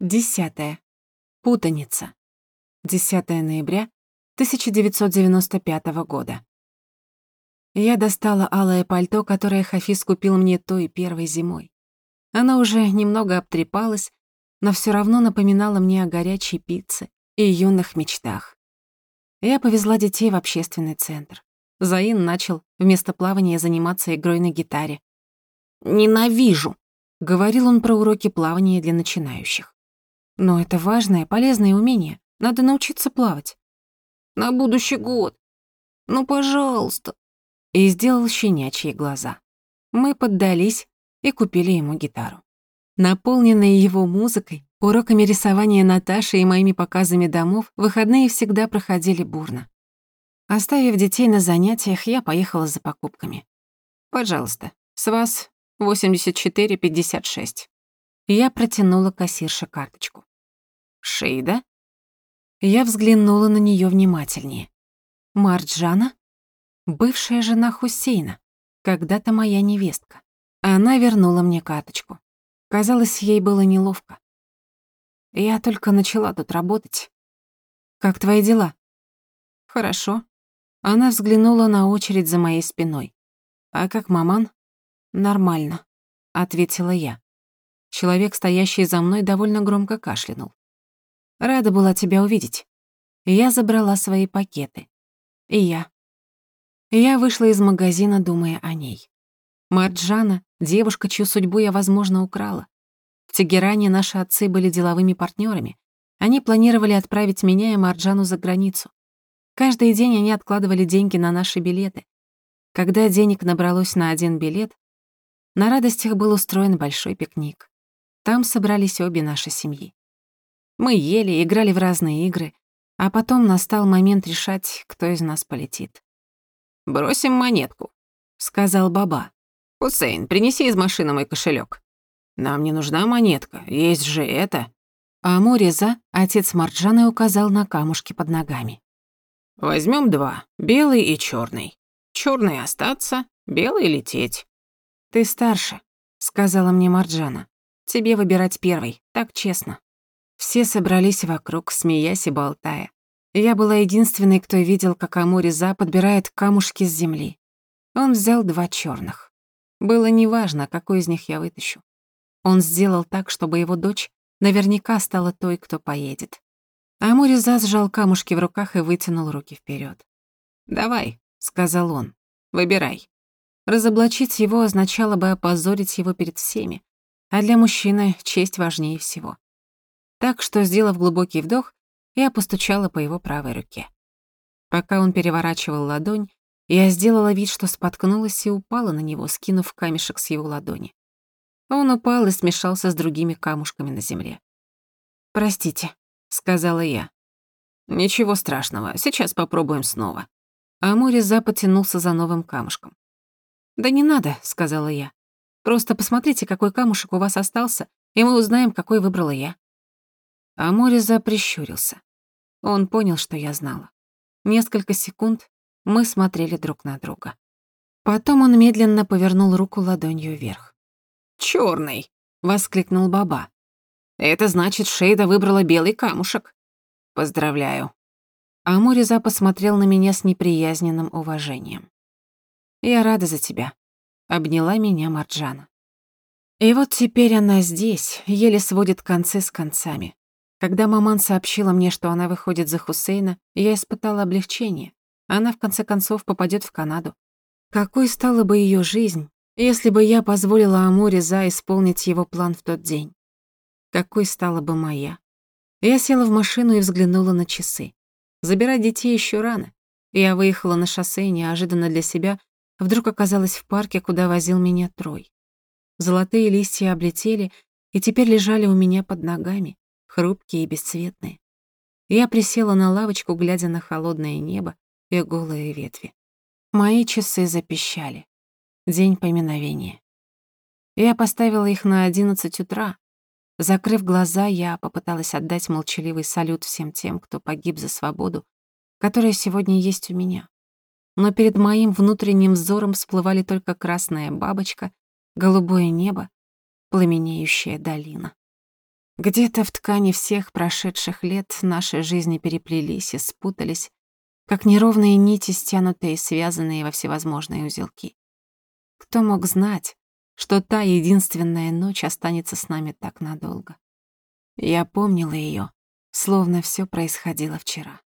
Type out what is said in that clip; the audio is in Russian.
Десятое. Путаница. 10 ноября 1995 года. Я достала алое пальто, которое Хафиз купил мне той первой зимой. Оно уже немного обтрепалось, но всё равно напоминало мне о горячей пицце и юных мечтах. Я повезла детей в общественный центр. Заин начал вместо плавания заниматься игрой на гитаре. «Ненавижу», — говорил он про уроки плавания для начинающих. Но это важное, полезное умение. Надо научиться плавать. На будущий год. Ну, пожалуйста. И сделал щенячьи глаза. Мы поддались и купили ему гитару. Наполненные его музыкой, уроками рисования Наташи и моими показами домов, выходные всегда проходили бурно. Оставив детей на занятиях, я поехала за покупками. «Пожалуйста, с вас 84,56». Я протянула кассирше карточку. Шейда? Я взглянула на нее внимательнее. Марджана? Бывшая жена Хусейна. Когда-то моя невестка. Она вернула мне карточку. Казалось, ей было неловко. Я только начала тут работать. Как твои дела? Хорошо. Она взглянула на очередь за моей спиной. А как маман? Нормально, ответила я. Человек, стоящий за мной, довольно громко кашлянул. Рада была тебя увидеть. Я забрала свои пакеты. И я. Я вышла из магазина, думая о ней. Марджана — девушка, чью судьбу я, возможно, украла. В Тегеране наши отцы были деловыми партнерами. Они планировали отправить меня и Марджану за границу. Каждый день они откладывали деньги на наши билеты. Когда денег набралось на один билет, на радостях был устроен большой пикник. Там собрались обе наши семьи. Мы ели, играли в разные игры, а потом настал момент решать, кто из нас полетит. «Бросим монетку», — сказал Баба. «Хусейн, принеси из машины мой кошелек. «Нам не нужна монетка, есть же это». А Муриза, отец Марджаны, указал на камушки под ногами. Возьмем два, белый и черный. Черный остаться, белый лететь. «Ты старше», — сказала мне Марджана. «Тебе выбирать первый, так честно». Все собрались вокруг, смеясь и болтая. Я была единственной, кто видел, как Амуриза подбирает камушки с земли. Он взял два черных. Было неважно, какой из них я вытащу. Он сделал так, чтобы его дочь наверняка стала той, кто поедет. Амуриза сжал камушки в руках и вытянул руки вперед. «Давай», — сказал он, — «выбирай». Разоблачить его означало бы опозорить его перед всеми, а для мужчины честь важнее всего. Так что, сделав глубокий вдох, я постучала по его правой руке. Пока он переворачивал ладонь, я сделала вид, что споткнулась и упала на него, скинув камешек с его ладони. Он упал и смешался с другими камушками на земле. «Простите», — сказала я. «Ничего страшного, сейчас попробуем снова». А Мориза потянулся за новым камушком. «Да не надо», — сказала я. «Просто посмотрите, какой камушек у вас остался, и мы узнаем, какой выбрала я». А Мориза прищурился. Он понял, что я знала. Несколько секунд мы смотрели друг на друга. Потом он медленно повернул руку ладонью вверх. «Чёрный!» — воскликнул Баба. «Это значит, Шейда выбрала белый камушек. Поздравляю». А Мориза посмотрел на меня с неприязненным уважением. «Я рада за тебя», — обняла меня Марджана. И вот теперь она здесь, еле сводит концы с концами. Когда маман сообщила мне, что она выходит за Хусейна, я испытала облегчение. Она, в конце концов, попадет в Канаду. Какой стала бы ее жизнь, если бы я позволила Амуре За исполнить его план в тот день? Какой стала бы моя? Я села в машину и взглянула на часы. Забирать детей еще рано. Я выехала на шоссе и неожиданно для себя вдруг оказалась в парке, куда возил меня Трой. Золотые листья облетели и теперь лежали у меня под ногами хрупкие и бесцветные. Я присела на лавочку, глядя на холодное небо и голые ветви. Мои часы запищали. День поминовения. Я поставила их на одиннадцать утра. Закрыв глаза, я попыталась отдать молчаливый салют всем тем, кто погиб за свободу, которая сегодня есть у меня. Но перед моим внутренним взором всплывали только красная бабочка, голубое небо, пламенеющая долина. Где-то в ткани всех прошедших лет наши жизни переплелись и спутались, как неровные нити, стянутые и связанные во всевозможные узелки. Кто мог знать, что та единственная ночь останется с нами так надолго? Я помнила её, словно всё происходило вчера.